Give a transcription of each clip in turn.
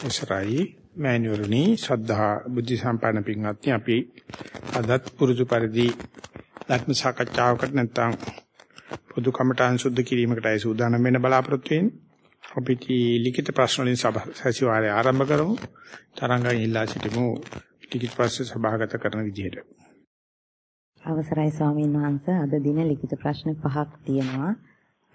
ඉස්සරයි මෑණිවරණි ශ්‍රද්ධා බුද්ධ සම්පන්න පින්වත්නි අපි අදත් පුරුදු පරිදි ධර්ම සාකච්ඡාවකට නැත්නම් පොදු කමඨාන් සුද්ධ කිරීමකටයි සූදානම් වෙන්න බලාපොරොත්තු වෙන්නේ. අපි ලිඛිත ප්‍රශ්න වලින් සැසිවාරය ආරම්භ කරමු. තරංගයන් ඉල්ලා සිටිමු ලිඛිත ප්‍රශ්න සභාගත කරන විදිහට. අවසරයි ස්වාමීන් වහන්සේ අද දින ලිඛිත ප්‍රශ්න පහක් තියෙනවා.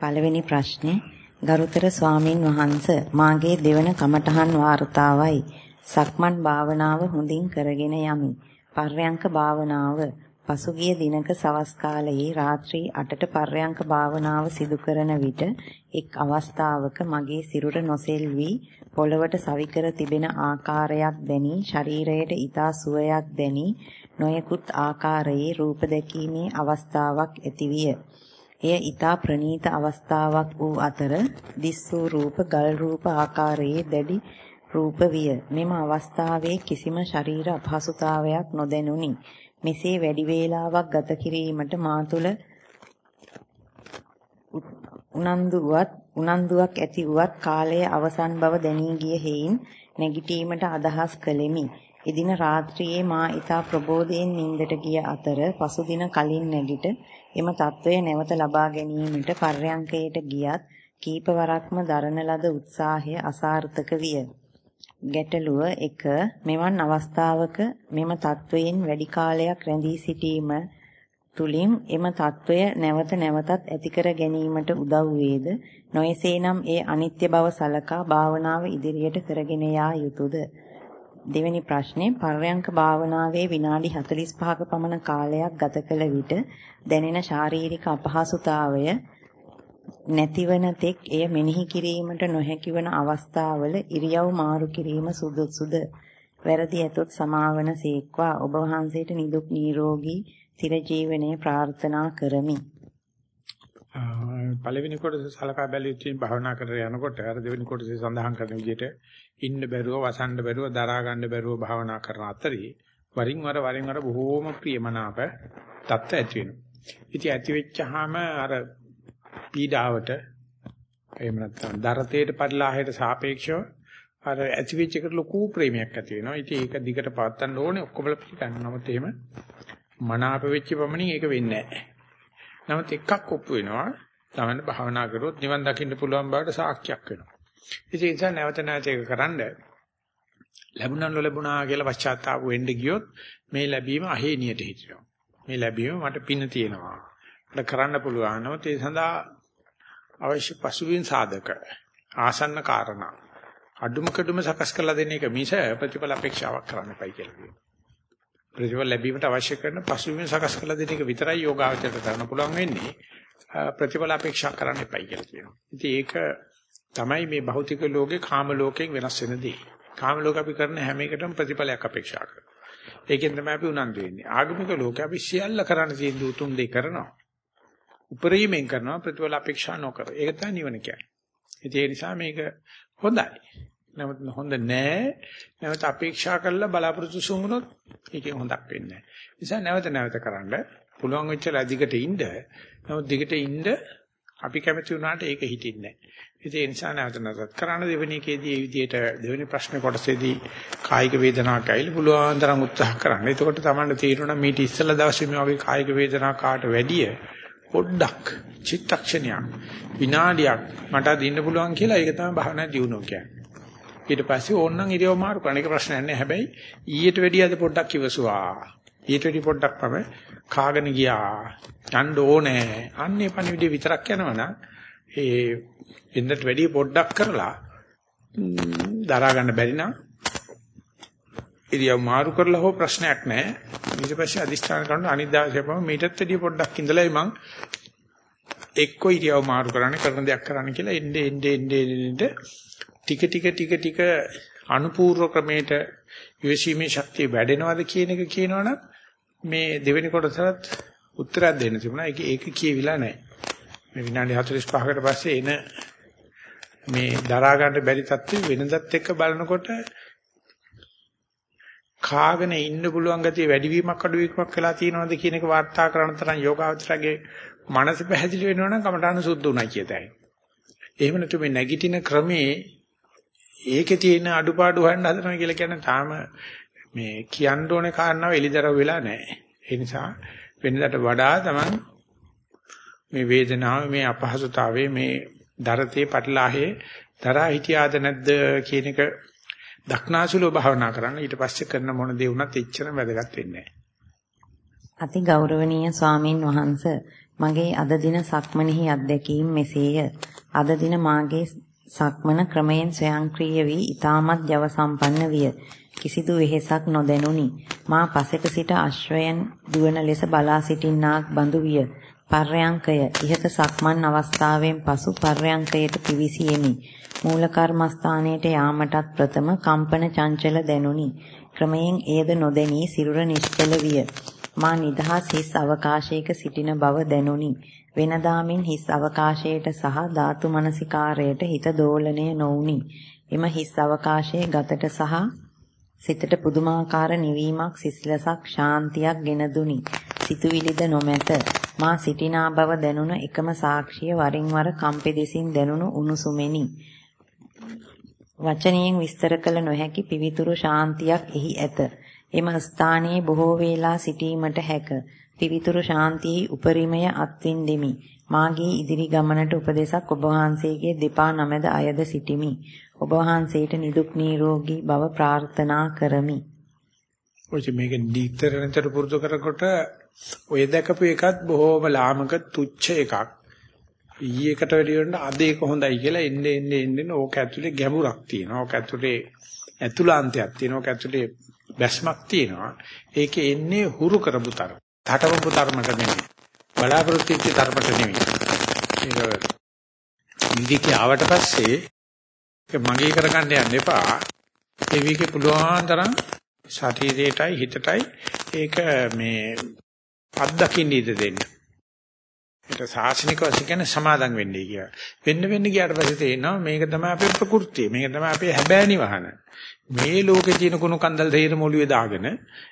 පළවෙනි ප්‍රශ්නේ ගරුතර ස්වාමින් වහන්ස මාගේ දෙවන කමඨහන් වාර්තාවයි සක්මන් භාවනාව හොඳින් කරගෙන යමි. පර්යංක භාවනාව පසුගිය දිනක සවස් කාලයේ රාත්‍රී 8ට පර්යංක භාවනාව සිදු කරන විට එක් අවස්ථාවක මගේ සිරුර නොසෙල්වි පොළවට සවිකර තිබෙන ආකාරයක් දැනි ශරීරයට ඊතා සුවයක් දැනි නොයෙකුත් ආකාරයේ රූප දැකීමේ අවස්ථාවක් ඇතිවිය. එය ඊතා ප්‍රනීත අවස්ථාවක් වූ අතර දිස්සූ රූප ගල් රූප ආකාරයේ දැඩි රූප විය. මෙම අවස්ථාවේ කිසිම ශරීර අපහසුතාවයක් නොදැනුනි. මෙසේ වැඩි වේලාවක් ගත කිරීමට මා තුළ උනන්දුවත් උනන්දුවක් ඇති වුවත් කාලය අවසන් බව දැනී ගිය හේයින් නැගිටීමට අදහස් කළෙමි. එදින රාත්‍රියේ මා ඊතා ප්‍රබෝධයෙන් නින්දට ගිය අතර පසුදින කලින් නැගිට එම తත්වය නැවත ලබා ගැනීමට පර්යංකයට ගියත් කීප වරක්ම දරන ලද උත්සාහය අසාර්ථක විය. ගැටලුව 1 මෙවන් අවස්ථාවක මෙම తත්වයෙන් වැඩි කාලයක් රැඳී සිටීම තුලින් එම తත්වය නැවත නැවතත් ඇතිකර ගැනීමට උදව් වේද නොයසේනම් ඒ අනිත්‍ය බව සලකා භාවනාව ඉදිරියට කරගෙන යා යුතුයද දෙවෙනි ප්‍රශ්නේ පර්යංක භාවනාවේ විනාඩි 45ක පමණ කාලයක් ගත කළ විට දැනෙන ශාරීරික අපහසුතාවය නැතිවන තෙක් එය මෙනෙහි කිරීමට නොහැකි වන අවස්ථාවල ඉරියව් මාරු කිරීම සුදුසුද? වැරදි ඇතොත් සමාවන සීක්වා. ඔබ වහන්සේට නිදුක් නිරෝගී චිරජීවනයේ ප්‍රාර්ථනා කරමි. පළවෙනි කොටස සලකා බැලුවොත් භාවනා කරලා යනකොට අර දෙවෙනි කොටසේ සඳහන් කරන විදිහට ඉන්න බැරුව වසන්න බැරුව දරා ගන්න බැරුව භාවනා කරන අතරේ වරින් වර වරින් වර බොහෝම ප්‍රියමනාප තත්ත්ව ඇති වෙනවා. ඉතින් ඇති වෙච්චාම අර පීඩාවට එහෙම නැත්නම් දරතේට පරිලාහයට සාපේක්ෂව අර ඇති වෙච්ච එකට ලොකු ප්‍රේමයක් ඇති වෙනවා. ඉතින් ඒක දිගට පවත්වන්න ඕනේ ඔක්කොම පිළිගන්න. නමුත් එහෙම මනාප වෙච්ච පමණින් ඒක වෙන්නේ නැහැ. නමුත් එකක් ඔප්පු වෙනවා. තමන්න භාවනා කරොත් නිවන් දකින්න පුළුවන් බවට සාක්ෂියක් වෙනවා. ඉතින් ඒ නිසා නැවත නැවත ඒක කරන්න ලැබුණා නොලැබුණා කියලා පශ්චාත්තාප වෙන්න ගියොත් මේ ලැබීම අහේනියට හිටිනවා. මේ ලැබීම මට පින තියෙනවා. මට කරන්න පුළුවන් නමුත් ඒ සඳහා අවශ්‍ය පසුබිම් සාධක ආසන්න කාරණා අඩුම කඩුම සකස් කරලා දෙන එක මිස ප්‍රතිඵල අපේක්ෂාවක් කරන්න එපයි කියලා කියනවා. ප්‍රතිඵල ලැබීමට අවශ්‍ය කරන පසුබිම් සකස් කරලා දෙන එක විතරයි යෝගාවචරයට කරන්න පුළුවන් වෙන්නේ. ප්‍රතිඵල අපේක්ෂා කරන්න එපයි කියලා කියනවා. ඉතින් ඒක තමයි මේ භෞතික ලෝකේ කාම ලෝකයෙන් වෙනස් වෙන දේ. කාම ලෝක අපි කරන හැම එකටම ප්‍රතිඵලයක් අපේක්ෂා කරනවා. ඒකෙන් තමයි අපි උනන්දු වෙන්නේ. ආගමික ලෝකේ අපි සියල්ල කරන්න තියෙන උතුම් දේ කරනවා. උපරිමයෙන් කරනවා ප්‍රතිඵල අපේක්ෂා නොකර. ඒක තමයි නිවන කියන්නේ. ඒ නිසා මේක හොඳයි. නමුත් හොඳ නෑ. නැවත අපේක්ෂා කරලා බලාපොරොත්තු සුමුනොත් ඒකෙන් හොඳක් වෙන්නේ නෑ. නිසා නැවත නැවත කරන්න පුළුවන් වෙච්චලා දිගට ඉන්න. නමුත් දිගට ඉන්න අපි කැමති වුණාට ඒක හිටින්නේ නෑ. ඉතින් ඒ නිසා නැවත නැවතත් කරන්න දෙවෙනි එකේදී මේ විදිහට දෙවෙනි ප්‍රශ්නේ කොටසේදී කායික වේදනාවක් ඇවිල්ලා පුළුවන් තරම් උත්සාහ කරන්න. එතකොට තමයි තේරෙනවා මීට ඉස්සෙල්ලා දවසේ මේ වගේ කායික වේදනාවක් කාට වැඩිය පොඩ්ඩක් චිත්තක්ෂණයක් විනාඩියක් මට දින්න පුළුවන් කියලා ඒක තමයි භාවනා දියුණුව කියන්නේ. ඊට පස්සේ ඕනනම් ඉරියව් මාරු කරන එක ප්‍රශ්නයක් නෑ. හැබැයි ඊට වැඩිය අද පොඩ්ඩක් ඉවසුවා. ඊට වැඩි පොඩ්ඩක් තමයි කාගෙන ගියා. යන්න ඕනේ. අන්නේ පණිවිඩය විතරක් යනවනම් ඒ එන්නට වැඩිය පොඩ්ඩක් කරලා දරා ගන්න බැරි නම් ඉරියව් මාරු කරලා හෝ ප්‍රශ්නයක් නැහැ. ඊට පස්සේ අදිස්ථාන කරන අනිත් දවසේම මීටත් වැඩිය පොඩ්ඩක් ඉඳලායි මං එක්ක ඉරියව් මාරු කරන්න කරන දෙයක් කරන්න කියලා එnde ende ende ende ටික ටික ටික ටික අනුපූර්ව ක්‍රමයට යොසීමේ ශක්තිය වැඩෙනවද කියන එක කියනවනම් මේ දෙවෙනි කොටසට උත්තරයක් දෙන්න තිබුණා. ඒක ඒක කියවිලා නැහැ. මේ විනාඩි 45කට පස්සේ එන මේ දරා ගන්න බැරි තත්ත්වෙ වෙනදත් එක්ක බලනකොට කාගෙන ඉන්න පුළුවන් ගතිය වැඩිවීමක් අඩුවීමක් වෙලා තියෙනවද කියන එක වාර්තා කරන තරම් යෝගාවචරගේ මනස පැහැදිලි වෙනවනම් කමඨාන සුද්ධ උනායි කියතයි. එහෙම නැතු මේ නැගිටින ක්‍රමේ ඒකේ තියෙන අඩුපාඩු හොයන්න හදනවා කියලා කියන්නේ තාම මේ කියන්න ඕනේ කාරණාව එලිදරව් වෙලා නැහැ. ඒ නිසා වෙනදාට වඩා තමයි මේ වේදනාව මේ අපහසුතාවයේ මේ දරතේ පටලාහේ දරා හිටියාද නැද්ද කියන එක දක්නාසුලෝ භාවනා කරන්න ඊට පස්සේ කරන මොන දේ වුණත් එච්චරම වැදගත් වෙන්නේ අති ගෞරවනීය ස්වාමින් වහන්ස මගේ අද දින සක්මනෙහි අත්දැකීම් මෙසේය. අද දින මාගේ සක්මන ක්‍රමයෙන් ස්වයංක්‍රීය වී ඊටමත් ජව සම්පන්න විය. කිසිදු වෙහෙසක් නොදැනුනි. මා පසෙක සිට අශ්වයන් දුවන ලෙස බලා සිටින්නාක් බඳු විය. පර්යංකය ඉහත සක්මන් අවස්ථාවෙන් පසු පර්යංකයට පිවිසියෙමි. මූල කර්මස්ථානයට යාමටත් ප්‍රථම කම්පන චංචල දැනුනි. ක්‍රමයෙන් එයද නොදැනී සිරුර නිශ්චල විය. මා නිදහස් හිස් අවකාශයක සිටින බව දැනුනි. වෙනදාමින් හිස් අවකාශයට සහ ධාතු මනසිකාරයට හිත දෝලණය නොවුනි. එම හිස් අවකාශයේ ගතට සහ සිතට පුදුමාකාර නිවීමක් සිසිලසක් ශාන්තියක් ගෙන දුනි. සිතුවිලිද නොමැත. මා සිටිනා බව දැනුණ එකම සාක්ෂිය වරින් වර කම්පෙදෙසින් දැනුණු උණුසුමෙනි. වචනයෙන් විස්තර කළ නොහැකි පිවිතුරු ශාන්තියක් එහි ඇත. එම ස්ථානයේ බොහෝ වේලා සිටීමට හැක. පිවිතුරු ශාන්තියේ උපරිමය අත්විඳෙමි. මාගේ ඉදිරි ගමනට උපදේශක් ඔබ වහන්සේගේ දෙපා නමද අයද සිටිමි. ඔබ වහන්සේට නිදුක් නිරෝගී බව ප්‍රාර්ථනා කරමි. ඔය මේක දීතරනතර පුරුදු කරකොට ඔය දැකපු එකත් බොහෝම ලාමක තුච්ච එකක්. ඊයකට වැඩි වෙනට අද ඒක හොඳයි කියලා එන්නේ එන්නේ එන්නේ ඕක ඇතුලේ ගැඹුරක් තියෙනවා. ඕක ඇතුලේ ඇතුළාන්තයක් තියෙනවා. ඕක ඇතුලේ බැස්මක් තියෙනවා. ඒකේ එන්නේ හුරු කරපු තරම. තටවපු තරමට නෙමෙයි. බලාපොරොත්තු වෙච්ච තරමට නෙමෙයි. ඒක නිදික ආවට පස්සේ ඒක මගේ කරගන්න යන්න එපා. ඒ විකේ පුළුවන් තරම් ශරීරයටයි හිතටයි ඒක මේ අත්දකින්න ඉඩ දෙන්න. ඒක සාසනික වශයෙන් කියන්නේ සමාදම් වෙන්නේ කියලා. වෙන්න වෙන්න ගියාට පස්සේ තේරෙනවා මේක තමයි අපේ ප්‍රകൃතිය. මේක තමයි අපේ හැබෑනි වහන. මේ ලෝකේ තියෙන කුණු කන්දල් දෙහිර මොළුවේ දාගෙන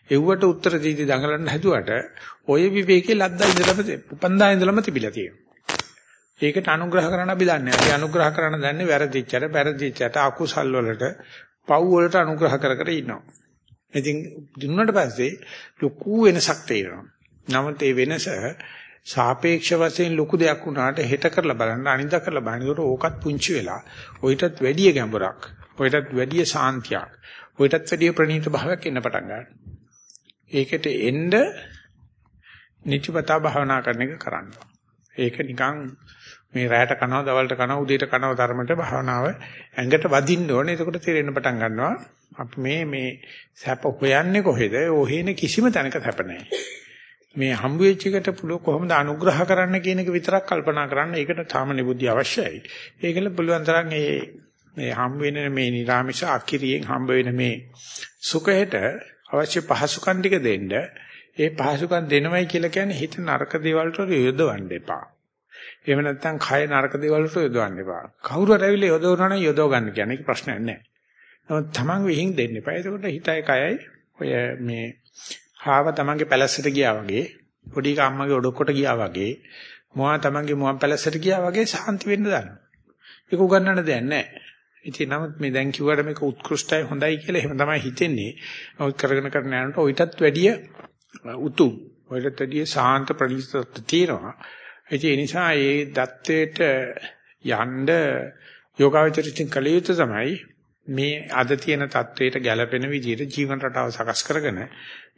එව්වට උත්තර දීදී දඟලන්න හැදුවට ඔය විවේකේ ලද්දා ඉඳලම උපන්දා ඉඳලම තිබිලා තියෙනවා. ඒකට අනුග්‍රහ කරන්න අපි දන්නේ. අපි අනුග්‍රහ කරන්න දන්නේ වැරදිච්චට, වැරදිච්චට අකුසල් වලට, පව් වලට අනුග්‍රහ කර කර ඉන්නවා. ඉතින් දුන්නාට පස්සේ ලොකු වෙනසක් තේරෙනවා. නමුත් ඒ වෙනස සාපේක්ෂ වශයෙන් ලොකු දෙයක් වුණාට හෙට කරලා බලන්න අනිදා කරලා බලන්න. ඒකට ඕකත් පුංචි වෙලා ඔయితත් වැඩි ගැඹුරක් ඔయితත් වැඩි සාන්තියක් ඔయితත් වැඩි ප්‍රණීත භාවයක් එන්න පටන් ගන්නවා. ඒකට එන්න නිතිපතා භාවනා කරන එක කරන්න. ඒක නිකන් මේ රැයට කනවා දවල්ට කනවා උදේට කනවා ධර්මයට භාවනාව ඇඟට වදින්න ඕනේ. එතකොට තේරෙන්න පටන් ගන්නවා. අපි මේ මේ සැප හොයන්නේ කොහෙද? ඔහේන කිසිම තැනක සැප නැහැ. මේ හම්බ වෙච්ච එකට පුළුවන් කොහොමද අනුග්‍රහ කරන්න කියන එක විතරක් කල්පනා කරන්න. ඒකට සාමාන්‍ය බුද්ධිය අවශ්‍යයි. ඒකල පුළුවන් තරම් මේ මේ හම්බ වෙන මේ නිරාමිෂ අකිරියෙන් හම්බ වෙන මේ සුඛයට අවශ්‍ය පහසුකම් ටික දෙන්න. ඒ පහසුකම් දෙනවයි කියලා කියන්නේ හිත නරක දේවල් වලට යොදවන්න එපා. එහෙම නැත්නම් කය නරක දේවල් වලට යොදවන්න එපා. කවුරු හරි ඇවිල්ලා යොදවනවා නම් යොදව ගන්න කියන්නේ ඒක ප්‍රශ්නයක් නෑ. නමුත් Taman විහිං දෙන්න එපා. එතකොට හිතයි කයයි ඔය මේ කාව තමන්ගේ පැලැස්සට ගියා වගේ පොඩි කම්මගේ ඔඩොක්කොට ගියා වගේ මොහා තමන්ගේ මොහා පැලැස්සට ගියා වගේ සාන්ති වෙන්න දානවා. ඒක උගන්නන්න දෙයක් නැහැ. ඉතින් නමුත් මේ දැන් කිව්වට මේක උත්කෘෂ්ටයි හොඳයි කියලා එහෙම තමයි හිතෙන්නේ. ඔය කරගෙන කරන යනකොට ඔయితත් වැඩිය උතුම්. ඔయితත් වැඩිය සාන්ත ප්‍රණීතත්ව තියෙනවා. ඒ නිසා ඒ தත්වයට යන්න යෝගාවචරිතින් කළ යුතු තමයි මේ අද තියෙන தത്വයට ගැළපෙන විදිහට ජීවන රටාව සකස් කරගෙන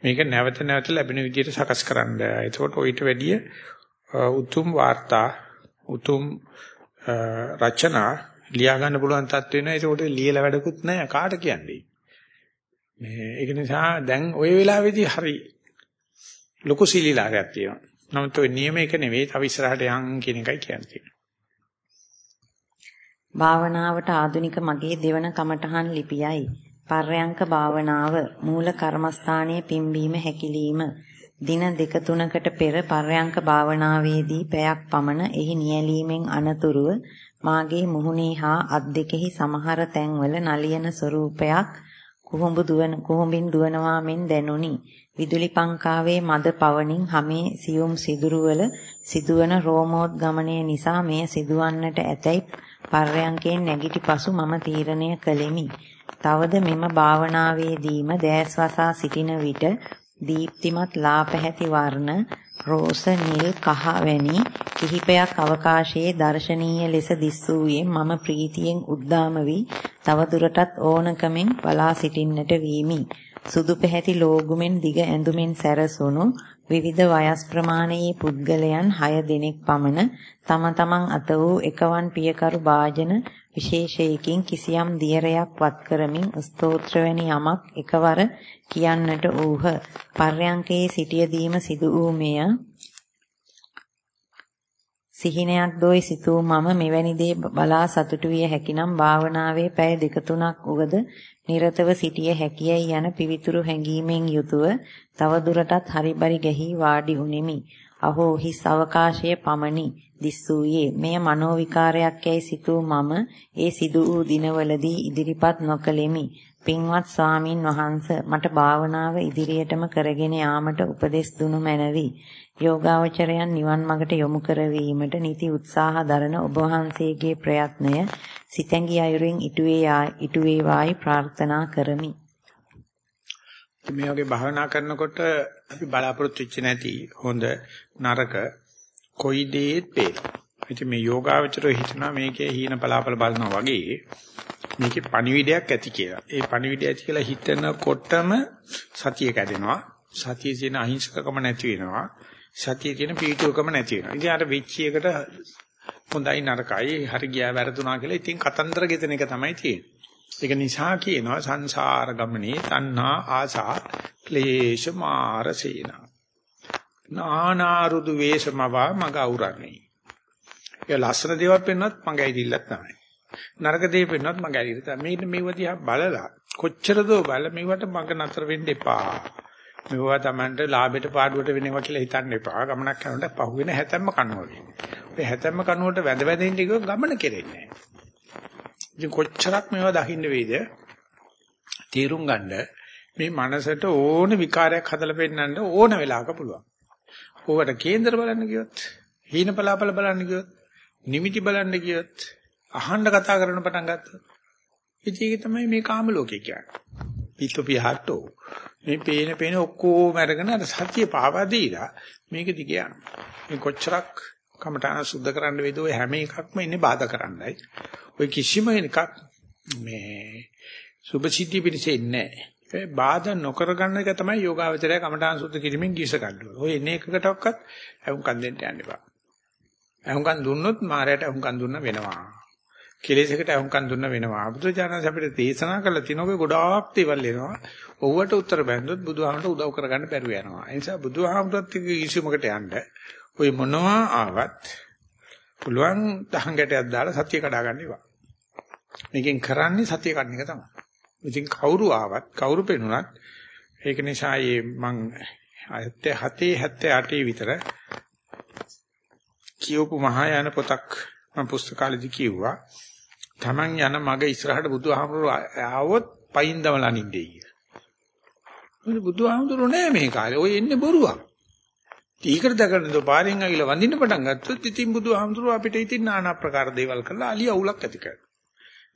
මේක නැවත නැවත ලැබෙන විදිහට සකස් කරන්න. එතකොට ඊට වැඩිය උතුම් වාර්තා උතුම් රචනා ලියා ගන්න පුළුවන් තත්ත්ව වෙනවා. ඒකට ලියලා වැඩකුත් නැහැ. කාට කියන්නේ? මේ ඒක නිසා දැන් ওই වෙලාවේදී හරි ලොකු සීලීලාරයක් තියෙනවා. නමුත් ওই නියම එක නෙවෙයි. තව ඉස්සරහට යන් කියන එකයි කියන්නේ. භාවනාවට ආධුනික මගේ දෙවන කමඨහන් ලිපියයි. පර්යංක භාවනාව මූල කර්මස්ථානයේ පිම්බීම හැකිලිම දින දෙක තුනකට පෙර පර්යංක භාවනාවේදී පැයක් පමණ එහි නියැලීමෙන් අනතුරුව මාගේ මුහුණේ හා අත් දෙකෙහි සමහර තැන්වල නලියන ස්වරූපයක් කුහුඹු දුවන කුහුඹින් දුවනවා මෙන් දැනුනි. විදුලි පංකාවේ මද පවණින් හැමේ සියුම් සිදුරුවල සිදුවන රෝමෝද්ගමනය නිසා මෙය සිදුවන්නට ඇතැයි පර්යංකයෙන් නැගිටි පසු මම තීරණය කළෙමි. තවද මෙම භාවනාවේදීම දැස් වසා සිටින විට දීප්තිමත් ලා පැහැති වර්ණ රෝස නිල් කහ වැනි කිහිපයක් අවකාශයේ දර්ශනීය ලෙස දිස්සූයේ මම ප්‍රීතියෙන් උද්දාම වී තවදුරටත් ඕනකමින් බලා සිටින්නට වීමි. සුදු පැහැති ලෝගුමෙන් දිග ඇඳුමින් සැරසුණු විවිධ වයස් ප්‍රමාණයේ පුද්ගලයන් 6 දෙනෙක් පමණ තම තමන් අත වූ එකවන් පියකරු වාජන විශේෂයකින් කිසියම් දියරයක් වත් කරමින් ස්තෝත්‍ර වැනි යමක් එකවර කියන්නට ඌහ. පර්යංකයේ සිටියදීම සිදු වූ මෙය සිහිනයක් දෝයි සිතූ මම මෙවැනි දේ බලා සතුටු විය හැකිනම් භාවනාවේ පැය දෙක තුනක් උවද නිරතව සිටිය හැකියයි යන පිවිතුරු හැඟීමෙන් යුතුව තව දුරටත් හරිබරි ගැහි වාඩි උනේමි. අහෝ හිස් අවකාශයේ පමණි දිස්සූයේ මෙය මනෝ විකාරයක් යයි සිතූ මම ඒ සිදු වූ දිනවලදී ඉදිරිපත් නොකළෙමි. පින්වත් ස්වාමින් වහන්ස මට භාවනාව ඉදිරියටම කරගෙන යාමට උපදෙස් දුනු මැනවි. යෝගාවචරයන් නිවන් මඟට යොමු කරවීමට නිති උත්සාහ දරන ඔබ වහන්සේගේ ප්‍රයත්නය සිතැඟි අයුරින් ඉටුවේ ඉටුවේ වායි ප්‍රාර්ථනා කරමි. මේ වගේ භාවනා කරනකොට අපි බලාපොරොත්තු වෙච්ච නැති හොඳ නරක කොයි දේත් පේනවා. ඉතින් මේ යෝගාවචරය හිතනවා මේකේ හීන පලාපල බලනවා වගේ මේකේ පණිවිඩයක් ඇති කියලා. ඒ පණිවිඩය ඇති කියලා හිතනකොටම සතිය කැඩෙනවා. සතියේ තියෙන අහිංසකකම නැති වෙනවා. සතියේ තියෙන පීඩුවකම නැති වෙනවා. ඉතින් අර වෙච්ච එකට හොඳයි නරකයි හරි ගියා වැරදුනා කියලා ඉතින් කතන්දර ගෙතන එක තමයි තියෙන්නේ. ඒක නිසා කියනවා සංසාර ගමනේ තණ්හා ආසා ක්ලේශ මාරසේන. නානාරුදු වේශමවා මග අවුරන්නේ. ඒ ලස්සන දේවල් පෙන්වන්නත් මග ඇවිදිල්ලක් තමයි. නරක දේ පෙන්වන්නත් මග ඇවිදිල්ල තමයි. මේක මේව දිහා බලලා කොච්චර දෝ බල මේවට මග නතර වෙන්න එපා. මේවා Tamanට ලාභයට පාඩුවට වෙනවා කියලා හිතන්න එපා. ගමනක් කරනකොට පහුවෙන හැතැම්ම කනවා. ඔය හැතැම්ම කනුවට වැඳ වැඳ ඉන්න එක ගමන කෙරෙන්නේ නැහැ. ඉතින් කොච්චරක් මේවා දකින්න වේද? තීරුම් ගන්න මේ මනසට ඕන විකාරයක් හදලා පෙන්නන්න ඕන වෙලාවක පුළුවන්. ඕවට කේන්දර බලන්න ගියොත්, හීන පලාපල බලන්න ගියොත්, නිමිති බලන්න ගියොත්, අහන්න කතා කරන පටන් ගත්තොත්. ඉතින් ඒක තමයි මේ කාම ලෝකේ කියන්නේ. පිටුපිහට්ටෝ. මේ පේන පේන ඔක්කොම අරගෙන අර සත්‍ය පාවා දීලා මේක දිගේ යනවා. මේ කොච්චරක් කමඨාන සුද්ධ කරන්න වේද ඔය හැම එකක්ම ඉන්නේ බාධා කරන්නයි. ඔය කිසිම එකක් මේ සුභසිද්ධිය පිණිස ඉන්නේ නැහැ. බාධා නොකර ගන්න එක තමයි යෝගාවචරය කමඨාන සුද්ධ කිරීමෙන් ගිස ගන්නවා. ඔය එන එකකටවත් අහුම්කම් දෙන්න යන්න එපා. අහුම්කම් දුන්නොත් මායයට අහුම්කම් දුන්න වෙනවා. කෙලෙසකට අහුම්කම් දුන්න වෙනවා. බුදුචානන්ස අපිට දේශනා කළ තිනෝගේ ගොඩාක් දේවල් එනවා. ඔව්වට උත්තර බැන්දොත් බුදුහාමට උදව් කරගන්න බැරුව යනවා. ඒ නිසා බුදුහාමටත් කිසිමකට යන්න ওই මොනවා ආවත් පුළුවන් දහංගටයක් දාලා සතිය කඩා ගන්න ඒවා. මේකෙන් කරන්නේ සතිය කඩන එක තමයි. ඉතින් කවුරු ආවත් කවුරු පෙනුනත් ඒක නිසා මේ මං 77 78 විතර කියවපු මහායාන පොතක් මම පුස්තකාලෙදි කිව්වා. Taman යන මග ඉස්සරහට බුදුහාමුදුරුවෝ ආවොත් පයින් දමලනින්නේ කියලා. මොකද බුදුහාමුදුරුවෝ නෑ මේ කාලේ. ඔය එන්නේ බොරුවක්. ටීකර දකරන දෝ පාරෙන් අවිල වඳින්න පටන් ගත්තොත් ඉතින් බුදුහාමුදුරුවෝ අපිට ඉතින් নানা ආකාර දේවල් කරලා අලිය අවුලක් ඇති කරනවා.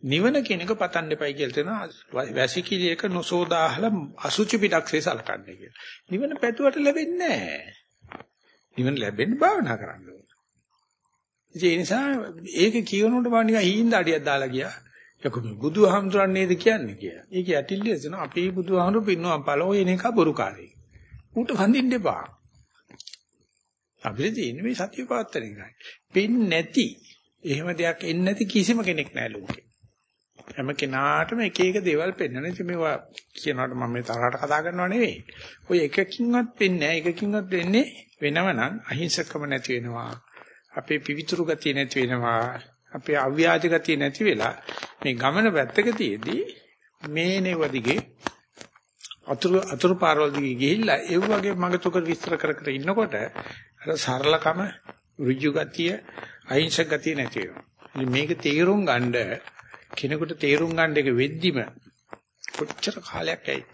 නිවන කියන එක පතන්න එපයි කියලා තේනවා වැසිකිළියක නොසෝදාහලා අසුචි පිටක්සේ සලකන්නේ කියලා. නිවන පැතුවට ලැබෙන්නේ නැහැ. නිවන ලැබෙන්න භාවනා කරන්න ඕනේ. ඒ නිසා ඒක කියනකොට මම නිකන් හීන අඩියක් දාලා ගියා. යකෝ මේ බුදුහාමුදුරන් නේද කියන්නේ කියලා. ඒක ඇටිල්ලිය දෙන අපේ බුදුහාමුදුරු පින්නවා පළෝ එන එක බොරුකාරී. ඌට වඳින්න එපා. අපිට තියෙන්නේ මේ සතිය පවත්තන එකයි. පින් නැති එහෙම දෙයක් එන්නේ නැති කිසිම කෙනෙක් නැහැ ලෝකේ. හැම කෙනාටම එක එක දේවල් පෙන්වන ඉතින් මේවා කියනකොට මම මේ තරහට කතා කරනව නෙවෙයි. ඔය එකකින්වත් වෙන්නේ නැහැ. එකකින්වත් වෙන්නේ වෙනවනම් අහිංසකම නැති වෙනවා. අපේ පිවිතුරු ගතිය නැති වෙනවා. අපේ අව්‍යාජ ගතිය නැති වෙලා මේ ගමන පැත්තක තියේදී මේ නෙව දිගේ අතුරු අතුරු පාරවල් දිගේ ගිහිල්ලා ඒ වගේ මගතුක විස්තර කර කර ඉන්නකොට අර සරලකම ඍජු ගතිය අහිංසක ගතිය නැති වෙනවා. මේක තේරුම් ගන්න කෙනෙකුට තේරුම් ගන්න එක වෙද්දිම කොච්චර කාලයක් ඇයි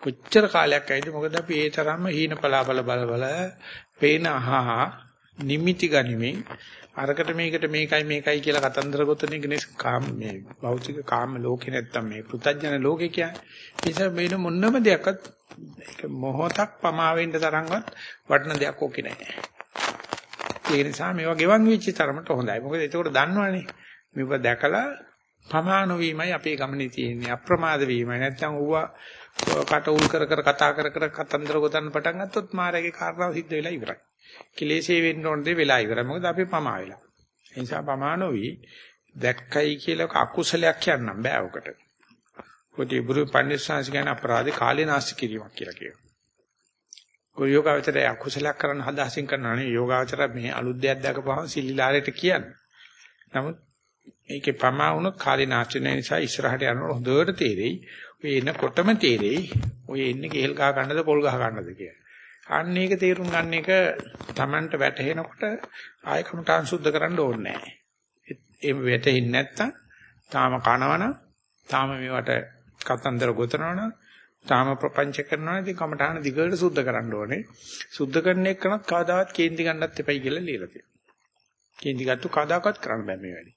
කොච්චර කාලයක් ඇයිද මොකද අපි ඒ තරම්ම හීන පලාපල බල බල පේන අහහ නිමිති ගනිමින් අරකට මේකට මේකයි මේකයි කියලා කතන්දර ගොතන එක නේ කාම මේ භෞතික කාම ලෝකේ නැත්තම් මේ පෘථජන ලෝකේ කියන්නේ. ඒ නිසා මේන මොන්නම දෙයක්වත් ඒක මොහොතක් පමා වෙන්න තරම්වත් වටින දෙයක් ඕකේ නැහැ. ඒ නිසා මේවා ගෙවන් වෙච්ච තරමට හොඳයි. මොකද ඒකෝට දන්නවනේ. මේව දැකලා පමා නොවීමයි අපේ ගමනේ තියෙන්නේ. අප්‍රමාද වීමයි. නැත්තම් ඌවා කට උල් කර කර කතා කර කර කතන්දර ගොතන්න පටන් ගත්තොත් මාරගේ කාරණාව සිද්ධ වෙලා ඉවරයි. කෙලෙසේ වෙන්න ඕන දේ වෙලා ඉවරයි. මොකද අපි පමා වෙලා. ඒ නිසා පමා නොවි දැක්කයි කියලා අකුසලයක් කියන්නම් බෑ ඔකට. පොඩි බුරු පඬිස්සංශ කියන අපරාධේ කාලේ නාස්ති කිරීමක් කියලා කියනවා. કોઈ යෝගාවචරය අකුසලයක් කරන්න හදාසින් කරනවා නේ යෝගාවචරය මේ අලුත් දෙයක් දැකපුවම සිල්ලිලාරයට කියන්නේ. නමුත් ඒකේ පමා වුණොත් කාලේ නාස්ති වෙන නිසා ඉස්සරහට යනකොට හොඳට තේරෙයි. ඔය එනකොටම තේරෙයි. ඔය එන්නේ කේල් ගහ ගන්නද පොල් ගහ ගන්නද කියලා. අන්න ඒක තේරුම් ගන්න එක Tamanට වැටහෙනකොට ආය කමටහන් සුද්ධ කරන්න ඕනේ නැහැ. ඒ වැටෙන්නේ නැත්තම් තාම කනවනම් තාම මේවට කතන්දර ගොතනවනම් තාම ප්‍රපංච කරනවනම් ඉතින් කමටහන දිගට සුද්ධ කරන්න ඕනේ. සුද්ධ කරන එකනත් කවදාවත් කේන්ති ගන්නත් එපයි කියලා ලියලා තියෙනවා. කේන්ති ගත්තු කවදාකවත් කරන්න බෑ මේ වැඩේ.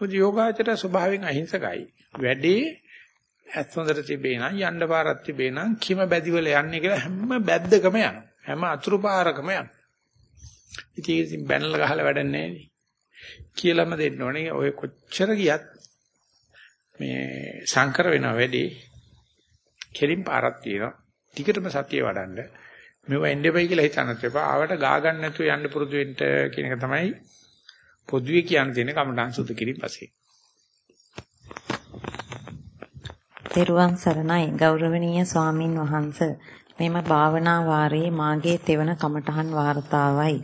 මොකද යෝගාචර ස්වභාවයෙන් අහිංසකයි. වැඩේ ඇස් හොඳට තිබේ නම් යන්න පාරක් තිබේ නම් කිම බැදිවල යන්නේ කියලා හැම බැද්දකම යනවා. හැම අතුරු පාරකම යනවා. ඉතින් ඉතින් බැනලා ගහලා වැඩක් නැහැ නේ. කියලාම දෙන්න ඕනේ. ඔය කොච්චර ගියත් මේ සංකර වෙනව වැඩි කෙලින් පාරක් තියෙනවා. ටිකටම සතිය වඩන්න. මෙව එන්නේපයි කියලා හිතන්නත් එපා. ආවට ගා ගන්න නැතුව යන්න පුරුදු වෙන්න කියන එක තමයි පොදුවේ කියන්න තියෙන කමඩන් සුදු කිරීම පස්සේ. තෙරුවන් සරණයි. ගෞරවනීය ස්වාමින් වහන්ස මෙම භාවනා වාරයේ මාගේ තෙවන කමඨහන් වාර්තාවයි.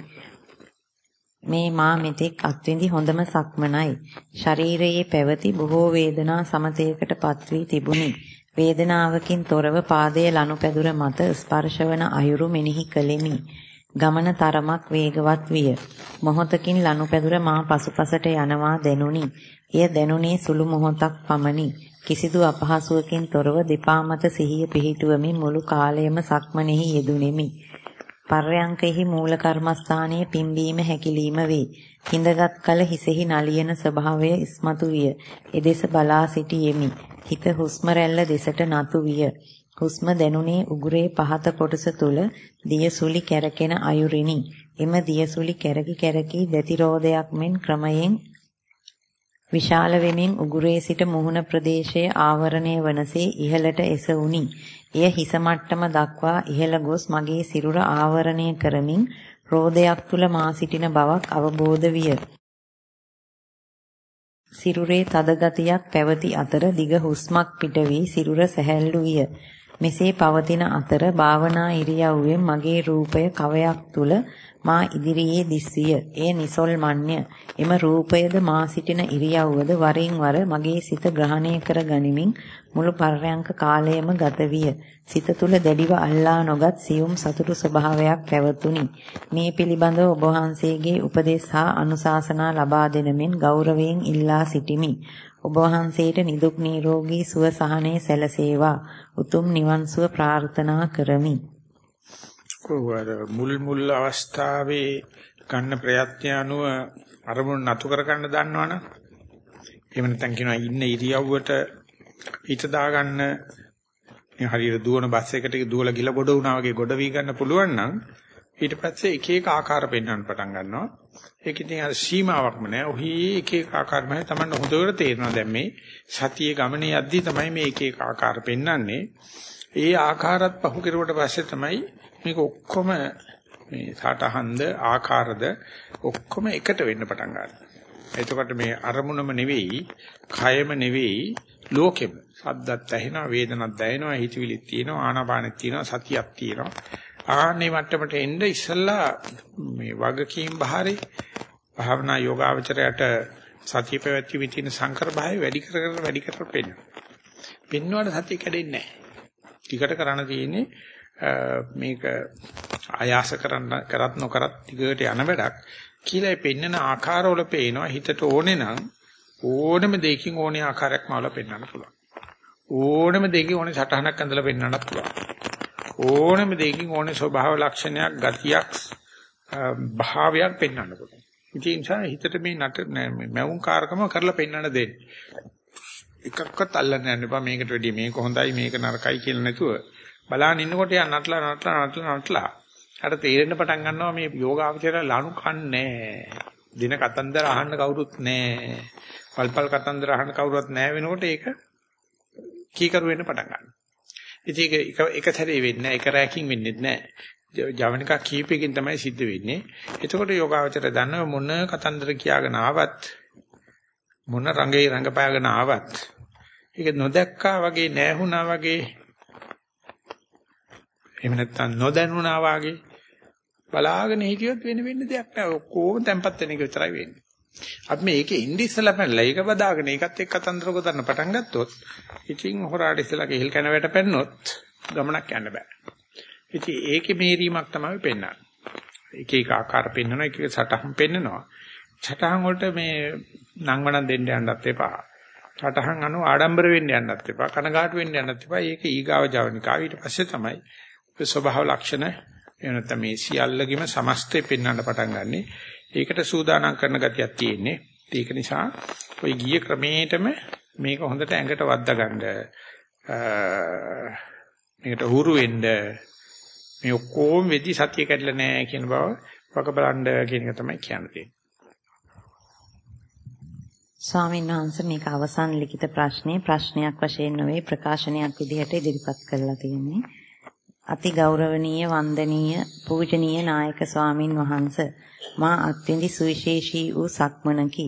මේ මා මෙතෙක් අත්විඳි හොඳම සක්මනයි. ශරීරයේ පැවති බොහෝ වේදනා සමතේකට පත්වී තිබුණි. වේදනාවකින් තොරව පාදයේ ලනුපැදුර මත ස්පර්ශවන අයුරු මෙනෙහි කළෙමි. ගමන තරමක් වේගවත් විය. මොහොතකින් ලනුපැදුර මා පසුපසට යනවා දැනුනි. එය දැනුනේ සුළු මොහොතක් පමණි. කිසිදු අපහසුවකින් තොරව දෙපා මත සිහිය පිහිටුවමින් මුළු කාලයම සක්මනෙහි යෙදුණෙමි. පර්යංකෙහි මූල කර්මස්ථානයේ පිම්බීම හැකිලිම වේ. හිඳගත් කල හිසෙහි නලියන ස්වභාවය ඉස්මතු විය. එදෙස බලා සිටියෙමි. හිත හුස්ම රැල්ල දෙසට නතු විය. හුස්ම දැනුනේ උගුරේ පහත කොටස තුල දියසුලි කැරකෙන අයුරිනි. එම දියසුලි කැරකි කැරකි දැතිරෝදයක් මෙන් ක්‍රමයෙන් විශාල වෙමින් උගුරේ සිට මුහුණ ප්‍රදේශයේ ආවරණය වනසේ ඉහළට එසවුනි. එය හිස මට්ටම දක්වා ඉහළ ගොස් මගේ සිරුර ආවරණය කරමින් රෝදයක් තුල මා සිටින බවක් අවබෝධ විය. සිරුරේ තද ගතියක් පැවති අතර දිග හුස්මක් පිට වී සිරුර සැහැල්ලු විය. මෙසේ පවතින අතර භාවනා ඉරියව්වෙන් මගේ රූපය කවයක් තුල මා ඉදිරියේ දිස්විය. එය නිසල්මන්්‍ය. එම රූපයද මා සිටින ඉරියව්වද වරින් වර මගේ සිත ග්‍රහණය කර ගනිමින් මුළු පර්යංක කාලයම ගත විය. සිත තුල දැඩිව අල්ලා නොගත් සියුම් සතුටු ස්වභාවයක් පැවතුණි. මේ පිළිබඳව ඔබ වහන්සේගේ උපදෙස් හා අනුශාසනා ලබා දෙන මෙන් ගෞරවයෙන් ඉල්ලා සිටිමි. ඔබ වහන්සේට නිදුක් නිරෝගී සුව සහනය සැලසේවා. උතුම් නිවන් සුව ප්‍රාර්ථනා කරමි. කොහොමද මුල් මුල් අවස්ථාවේ ගන්න ප්‍රයත්න අනුව අරමුණ නතු කර ගන්න දන්නවනම් එහෙම නැත්නම් කියනවා ඉන්න ඉරියව්වට හිත දාගන්න මේ හරියට දුවන බස් එකකට දුවලා ගිල ගොඩ වුණා වගේ ගොඩ වී ගන්න පුළුවන් නම් ඊට පස්සේ එක එක ආකාර පෙන්වන්න පටන් ගන්නවා. ඒක ඉතින් අර සීමාවක්ම නෑ. ඔහි එක එක ආකාරම තමයි හොඳට තේරෙනවා. දැන් මේ සතියේ ගමනේ යද්දී තමයි මේ එක එක ආකාර පෙන්වන්නේ. ඒ ආකාරات පහු කෙරුවට පස්සේ තමයි මේක ඔක්කොම මේ සාටහන්ද ආකාරද ඔක්කොම එකට වෙන්න පටන් ගන්නවා. එතකොට මේ අරමුණම නෙවෙයි, කයම නෙවෙයි, ලෝකෙම. සද්දත් ඇහෙනවා, වේදනත් දැනෙනවා, හිතවිලිත් තියෙනවා, ආනාපානෙත් තියෙනවා, සතියක් තියෙනවා. ආන්නේ මට්ටමට එන්න ඉස්සල්ලා මේ වගකීම් බහරේ භාවනා යෝගාවචරයට සතිය පැවැත්වීමේ තියෙන සංකර භාවය වැඩි කර කර වැඩි කර පෙන්වනවා. පෙන්වුවාට සතිය කැඩෙන්නේ නැහැ. ටිකට කරන්න තියෙන්නේ මේක ආයාස කරන්න කරත් නොකරත් ටිකට යන වැඩක් කියලා පෙන්නන ආකාරවල පේනවා හිතට ඕනේ නම් ඕනම දෙයකින් ඕනේ ආකාරයක් මාවල පෙන්වන්න පුළුවන්. ඕනම දෙයකින් ඕනේ සටහනක් ඇඳලා පෙන්වන්නත් පුළුවන්. ඕනම දෙයකින් ඕනේ ස්වභාව ලක්ෂණයක් ගතියක් භාවයක් පෙන්වන්න පුළුවන්. ඉතින් ඒ නිසා හිතට මේ නට මැවුම් කාර්කම කරලා පෙන්වන්න දෙන්න. එකක්වත් අල්ලන්න යන්න එපා මේකට වැඩිය මේක හොඳයි මේක නරකයි කියලා නැතුව බලන්න ඉන්නකොට යා නටලා නටලා නටලා නටලා අර තේරෙන්න පටන් ගන්නවා මේ යෝගාවචර ලණු කන්නේ දින කතන්දර අහන්න කවුරුත් නැහැ. පල්පල් කතන්දර අහන්න කවුරුත් නැහැ වෙනකොට ඒක කීකරු වෙන්න පටන් ගන්නවා. ඉතින් ඒක එක සැරේ වෙන්නේ නැහැ. එක රැකින් වෙන්නේ නැහැ. ජවනිකා කීපයකින් තමයි සිද්ධ වෙන්නේ. එතකොට යෝගාවචර දන්නව මොන කතන්දර කියාගෙන ආවත් මොන රංගේ රංගපෑගෙන ආවත් ඒක නොදැක්කා වගේ නැහුණා වගේ එහෙම නැත්නම් නොදැනුණා වගේ බලාගෙන හිටියොත් වෙන වෙන්න දෙයක් නැහැ. ඔක්කොම තැම්පත් වෙන එක විතරයි වෙන්නේ. අපි මේකේ ඉන්දි ඉස්සලා පැනලා ඒක බදාගෙන ඒකත් එක්ක කතන්දර ගොතන්න පටන් ගත්තොත් ඉතින් හොරාට ඉස්සලා කෙහෙල් කන වැට පැන්නොත් ගමනක් යන්න බෑ. ඉතින් ඒකේ මේරීමක් තමයි පෙන්වන්නේ. එක එක ආකාර පෙන්වනවා එක එක සටහන් පෙන්වනවා. සටහන් වලට මේ නංවනක් දෙන්න යන්නත් එපා. සටහන් අනුව ආඩම්බර වෙන්න යන්නත් එපා. කනගාටු වෙන්න යන්නත් එපා. ඒක ඊගාව ජවනිකා ඊට පස්සේ තමයි ස්වභාව ලක්ෂණ එහෙම නැත්නම් මේ සියල්ලගෙම සමස්තය පෙන්වන්න පටන් ගන්නෙ. ඒකට සූදානම් කරන ගතියක් තියෙන්නේ. ඒක නිසා ওই ගිය ක්‍රමේටම මේක හොඳට ඇඟට වද්දා ගන්න. මේකට හුරු වෙන්න මේ ඔක්කොම වෙදි සතිය කැඩලා නැහැ කියන බව වක බලන්න කියන එක තමයි කියන්නේ. ස්වාමීන් වහන්සේ මේක අවසන් ලිඛිත ප්‍රශ්නේ ප්‍රශ්නයක් වශයෙන් නොවේ ප්‍රකාශනයක් විදිහට ඉදිරිපත් කරලා තියෙන්නේ. අති ගෞරවනීය වන්දනීය පූජනීය නායක ස්වාමින් වහන්සේ මා අත්විඳි සුවිශේෂී වූ සක්මනකි.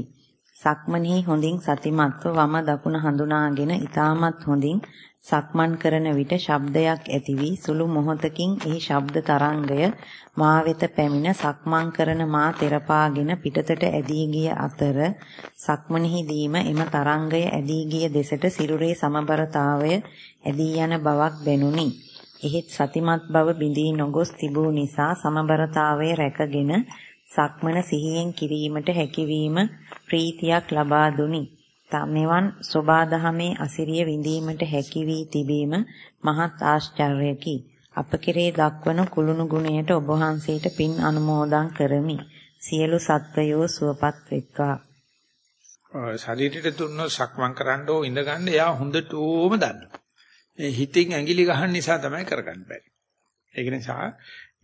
සක්මනෙහි හොඳින් සතිමත්ව වම දකුණ හඳුනාගෙන ඊටමත් හොඳින් සක්මන් කරන විට ශබ්දයක් ඇති වී සුළු මොහොතකින් එහි ශබ්ද තරංගය මා වෙත පැමිණ සක්මන් කරන මා තෙරපාගෙන පිටතට ඇදී ගිය අතර සක්මනෙහිදීම එම තරංගය ඇදී ගිය දෙසට සිරුරේ සමබරතාවය ඇදී යන බවක් දැනුනි. එහෙත් සතිමත් බව බිඳී නොගොස් තිබූ නිසා සමබරතාවය රැකගෙන සක්මන සිහියෙන් කිරීමට හැකියවීම ප්‍රීතියක් ලබා දුනි. මෙවන් සෝබාදහමේ අසිරිය විඳීමට හැකි වී තිබීම මහත් ආශ්චර්යකි. අප කෙරේ දක්වන කුළුණු ගුණයට ඔබ වහන්සේට පින් අනුමෝදන් කරමි. සියලු සත්වයෝ සුවපත් වෙත්වා. ශරීරයට දුන්නොත් සක්මන් කරන්න ඕ ඉඳ ගන්න එයා හොඳටම දන්නවා. මේ හිතින් ඇඟිලි ගහන නිසා තමයි කරගන්න බැරි. ඒක නිසා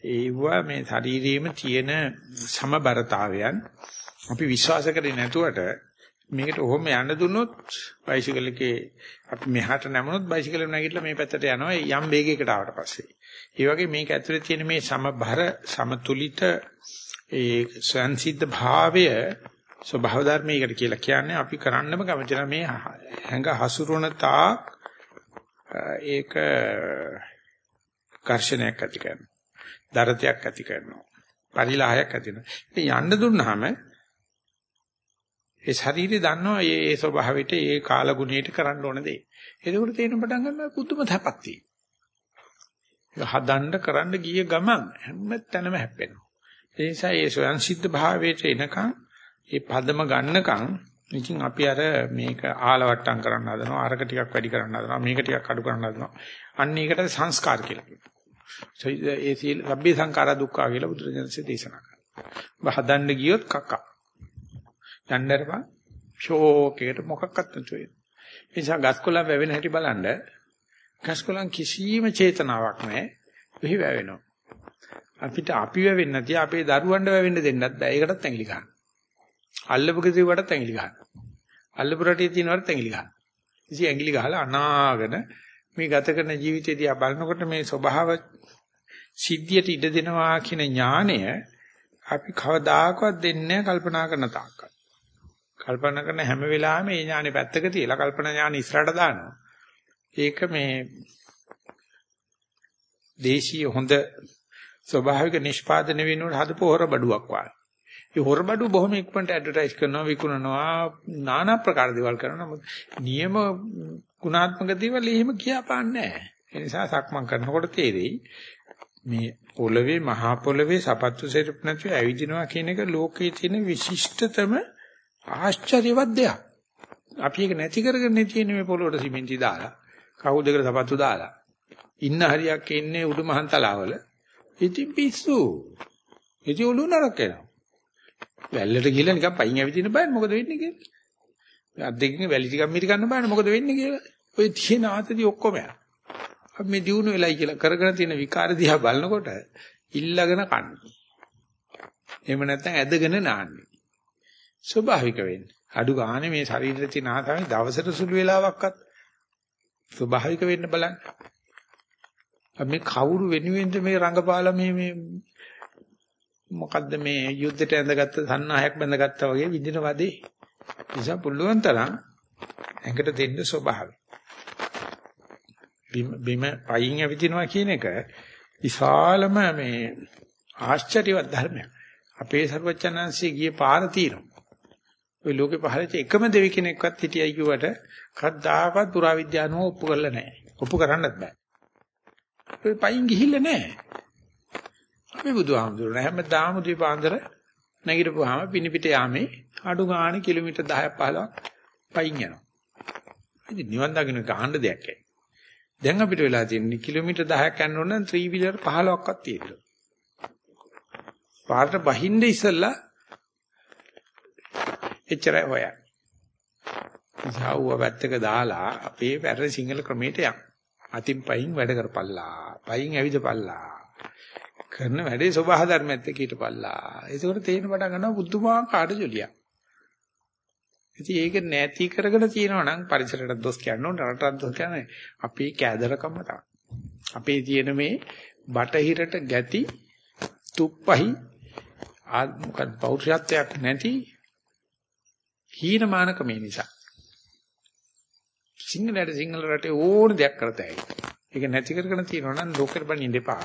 ඒවා මේ ශරීරයේම තියෙන සමබරතාවයන් අපි විශ්වාස කරේ නැතුවට මේකට ඔහොම යන්න දුන්නොත් බයිසිකල් එකේ අපි මෙහාට නැමුණොත් බයිසිකල් එක නැගිටලා මේ පැත්තට යනවා යම් වේගයකට ආවට පස්සේ. ඒ වගේ මේක ඇතුලේ තියෙන මේ සමබර සමතුලිත ඒ සංසිද්ධ භාවය ස්වභාව ධර්මයකට කියලා කියන්නේ අපි කරන්නම කැමති මේ හැඟ හසුරුවන තාක් ඒක ඝර්ෂණයක් ඇති කරනවා. දරතයක් ඇති කරනවා. පරිලාහයක් ඇති වෙනවා. ඉතින් යන්න දුන්නාම ඒ ශරීරය දන්නවා මේ ඒ ස්වභාවයට ඒ කාලගුණයට කරන්න ඕන දේ. එතකොට තේරෙන පටන් ගන්නවා පුදුම තැපක් තියෙනවා. හදන්න කරන්න ගිය ගමන් හැම තැනම හැප්පෙනවා. ඒ නිසා මේ ස්වයන් සිද්ධ භාවයට එනකන් ඒ පදම ගන්නකන් ඉතින් අපි අර මේක ආලවට්ටම් කරන්න හදනවා අරක ටිකක් වැඩි කරන්න හදනවා මේක ටිකක් අඩු කරන්න හදනවා. අන්න ඒකට සංස්කාර කියලා කියනවා. ඒ සීල රබ්බේ සංඛාර දුක්ඛ කියලා බුදුරජාණන්සේ දේශනා කරනවා ඔබ හදන්න ගියොත් කක්කා. යන්නරපන් ෂෝක් එකට මොකක්වත් නැතු වෙන ඒ නිසා ගස්කොලන් වැවෙන හැටි බලන්න. ගස්කොලන් කිසිම චේතනාවක් නැහැ. වෙහි වැවෙනවා. අපිට අපි වැවෙන්නේ නැති අපේ දරුවන්ට වැවෙන්න දෙන්නත් බෑ. ඒකටත් ඇඟිලි ගන්න. අල්ලපු කිසිවටත් ඇඟිලි ගන්න. අල්ලපු රටියේ තියෙනවට ඇඟිලි ගන්න. ඉතින් ඇඟිලි ගහලා අනාගෙන මේ ගත කරන ජීවිතයේදී ආ බලනකොට මේ ස්වභාව සිද්ධියට ඉඩ දෙනවා කියන ඥාණය අපි කවදාකවත් දෙන්නේ කල්පනා කරන තාක්කල්. කල්පනා කරන හැම වෙලාවෙම මේ ඥානෙ පැත්තක තියලා කල්පනා ඥාන ඉස්සරහට දානවා. ඒක මේ දේශීය හොඳ ස්වභාවික නිෂ්පාදනය වෙනුවට හදපු හොර බඩුවක් වගේ. ඒ හොරබඩු බොහොම ඉක්මනට ඇඩ්වර්ටයිස් කරනවා විකුණනවා নানা ප්‍රකාර දේවල් කරනවා නමුත් නියම ගුණාත්මක දේවල් එහෙම කියපාන්නේ නැහැ. ඒ නිසා සක්මන් කරනකොට තේරෙයි මේ පොළවේ මහා පොළවේ සපත්තු සෙරප් නැතුව ඇවිදිනවා කියන එක ලෝකයේ තියෙන විශිෂ්ටතම ආශ්චර්යවත් දෙයක්. අපි ඒක නැති කරගෙන තියෙන මේ පොළොවට සිමෙන්ති දාලා කවුද දෙකට සපත්තු දාලා ඉන්න හරියක් ඉන්නේ උඩු මහන්තලාවල ඉතින් පිස්සු ඉතින් ඔළුව නරක වෙනවා. වැල්ලට ගිහලා නිකන් පයින් ඇවිදින්න බෑ මොකද වෙන්නේ කියලා. අත් දෙකකින් වැලි ටිකක් මිරි ගන්න බෑ මොකද වෙන්නේ කියලා. ඔය තියෙන ආතතිය ඔක්කොම යනවා. අපි මේ දිනු වෙලයි කියලා කරගෙන තියෙන විකාර දිහා බලනකොට ඉල්ලගෙන කන්නේ. එහෙම නැත්නම් ඇදගෙන නාන්නේ. ස්වභාවික වෙන්නේ. අඩු ගානේ මේ ශරීරයේ තියෙන ආතාවෙන් දවසට සුළු වෙලාවක්වත් ස්වභාවික වෙන්න බලන්න. අපි මේ කවුරු වෙනුවෙන්ද මේ රංගපාලා මේ මේ මොකද්ද මේ යුද්ධයට ඇඳගත්ත සන්නාහයක් බැඳගත්තා වගේ විඳින වදේ. නිසා පුළුවන් තරම් ඇඟට දෙන්න ස්වභාවය. බිම පයින් ඇවිදිනවා කියන එක විශාලම මේ ආශ්චර්යවත් ධර්මයක්. අපේ සර්වචනංශයේ ගියේ පාර තියෙනවා. ওই ලෝකේ පහළට එකම දෙවි කෙනෙක්වත් හිටියයි කිව්වට කද්දාකවත් පුරාවිද්‍යානුව ඔප්පු කරලා නැහැ. ඔප්පු කරන්නත් බෑ. ඔය පයින් ගිහිල්ලා නැහැ. අපි බුදුහාමුදුරනේ හැමදාම දීපාන්දර නැගිටපුවාම පිනිපිට යාමේ අඩු ගාණ කිලෝමීටර් 10ක් 15ක් පයින් යනවා. ඉතින් නිවන් දකින්න ගහන්න දෙයක් නැහැ. දැන් අපිට වෙලා තියෙන්නේ කිලෝමීටර් 10ක් යන්න ඕන නම් 3 wheeler 15ක්වත් තියෙනවා. පාරට බහින්න ඉස්සෙල්ලා එච්චරයි හොයන්නේ. ඉතිහාවුව පැත්තක දාලා අපේ පැරණි සිංහල ක්‍රමයට යන්න. අතින් පයින් වැඩ කරපල්ලා. පයින් ඇවිදපල්ලා. කරන වැඩේ සබහා ධර්මයත් එක්ක හිටපල්ලා. ඒකෝට තේින පටන් ගන්නවා බුද්ධමාකාර ජොලියක්. ඉතින් ඒක නැති කරගෙන තියෙනවා නම් පරිසරයට දොස් කියන්න ඕන රටට දොස් කියන්නේ අපේ කෑදරකම තමයි. අපේ තියෙන මේ බටහිරට ගැති තුප්පහි ආ මොකද පෞරුෂත්වයක් නැති හීනමානකම නිසා. සිංහලට සිංහල රටේ ඕන දෙයක් කරතයි. ඒක නැති කරගෙන තියෙනවා නම් ලෝකෙට බණින්න එපා.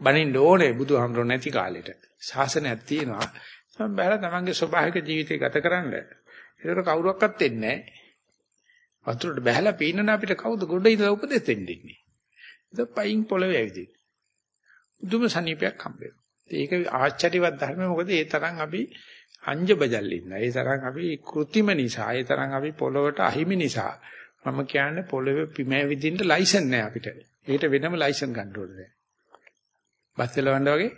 බණින්න ඕනේ බුදුහාමරෝ නැති කාලෙට. ශාසනයක් තියෙනවා. තමයි බැලලා තමන්ගේ ස්වභාවික ජීවිතය ගත කරන්න. ඒකට කවුරක්වත් දෙන්නේ නැහැ. වතුරට බහැලා පීනන අපිට කවුද ගොඩ ඉඳලා උපදෙස් දෙන්නේ. ඒක පයින් පොළවේ ඇවිදින්. බුදුම සනීපයක් හම්බෙනවා. ඒක ආශ්චර්යවත් ධර්ම මොකද ඒ තරම් අපි අංජ බජල් ඉන්නා. ඒ තරම් අපි કૃතිම නිසා, ඒ තරම් අපි පොළවට අහිමි නිසා. මම කියන්නේ පොළවේ පිමෑ විදින්න ලයිසන් නැහැ අපිට. ඒකට වෙනම ලයිසන් ගන්න ඕනේ. බස් එලවන්න වගේ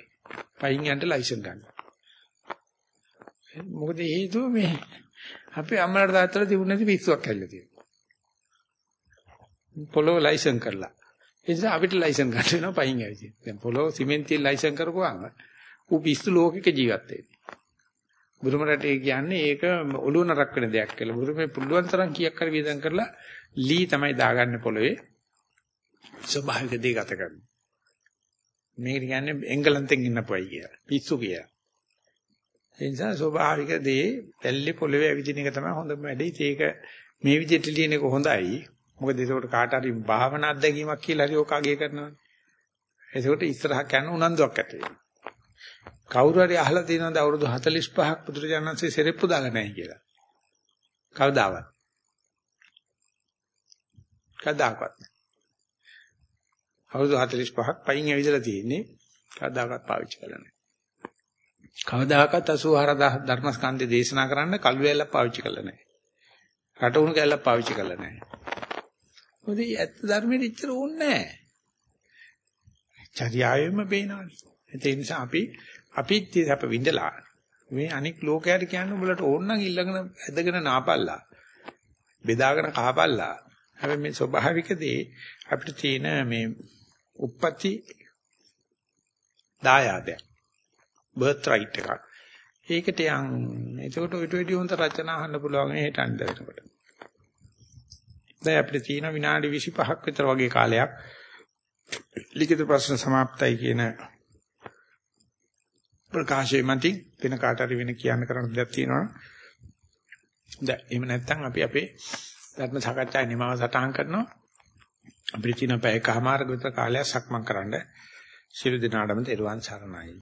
පයින් යන්න ලයිසන් ගන්න. මොකද හේතුව මේ අපේ අම්මලාට තාත්තලා තිබුණ නැති පිස්සුවක් ඇවිල්ලා තියෙනවා. පොළොව ලයිසන් කරලා. ඒ නිසා අපිට ලයිසන් ගන්න වෙනවා පයින් ඇවිදින්න. දැන් පොළොව සිමෙන්තියෙන් ලයිසන් කරපුවාම ඌ පිස්සු ලෝකෙක ජීවත් වෙන්නේ. බුරුම රටේ කියන්නේ ඒක ඔළුව නරක් වෙන දෙයක් කියලා. බුරුමේ පුළුවන් තරම් කීයක් හරි වියදම් කරලා ලී තමයි දාගන්නේ පොළවේ. ස්වභාවික දේ ගත කරනවා. මේක කියන්නේ එංගලන්තෙන් ඉන්නපොයි කියලා. පිස්සු කියලා. ඒ නිසා ස්වභාවික දේ තැල්ලේ පොළවේ ඇවිදින එක තමයි හොඳම වැඩේ. ඒක මේ විදිහට ලියන එක හොඳයි. මොකද ඒකට කාට හරි භාවනා අත්දැකීමක් කියලා හරි ඕක අගය කරනවානේ. ඒකට ඉස්සරහ යන උනන්දුවක් ඇති වෙනවා. කවුරු හරි අහලා තියෙනවද අවුරුදු 45ක් පුදුරජානන්සේ සෙරෙප්පු දාගෙන නැහැ කියලා. කවදාවත්. කවදාකවත්. අවුරුදු 45ක් පයින් ඇවිදලා තියෙන්නේ කවදාකවත් පාවිච්චි කරලා නැහැ. කවදාකවත් 84000 ධර්මස්කන්ධය දේශනා කරන්න කළු වැල්ලක් පාවිච්චි කරලා නැහැ. රටුණු කැල්ලක් පාවිච්චි කරලා නැහැ. මොකද ඇත්ත ධර්මෙට ඉච්චර ඕනේ නැහැ. චර්යාවෙම බේනවනේ. ඒ නිසා අපි අපිත් සැප විඳලා මේ අනික් ලෝකයට කියන්නේ උඹලට ඕන නම් ඉල්ලගෙන ඇදගෙන නාපල්ලා. බෙදාගෙන කහපල්ලා. හැබැයි මේ ස්වභාවික දේ අපිට තියෙන මේ උප්පත්ති දායාදයක්. බර්ත් රයිට් එකක්. ඒකට යන් එතකොට ඊට වැඩි හොඳ රචනා අහන්න පුළුවන් එහෙට අnder වෙනකොට. දැන් අපිට තියෙන විනාඩි 25ක් විතර වගේ කාලයක් ලිඛිත ප්‍රශ්න સમાප්තයි කියන ප්‍රකාශය මතින් වෙන කාට හරි වෙන කියන්න කරන්න දෙයක් තියෙනවා. දැන් එහෙම නැත්නම් අපි අපේ ධර්ම සාකච්ඡාවේ නිමාව සටහන් කරනවා. අපිට තියෙන පැයකමාරක විතර කාලයක් සක්මන් කරන්න. ශිරු දිනාඩම දරුවන් සරණයි.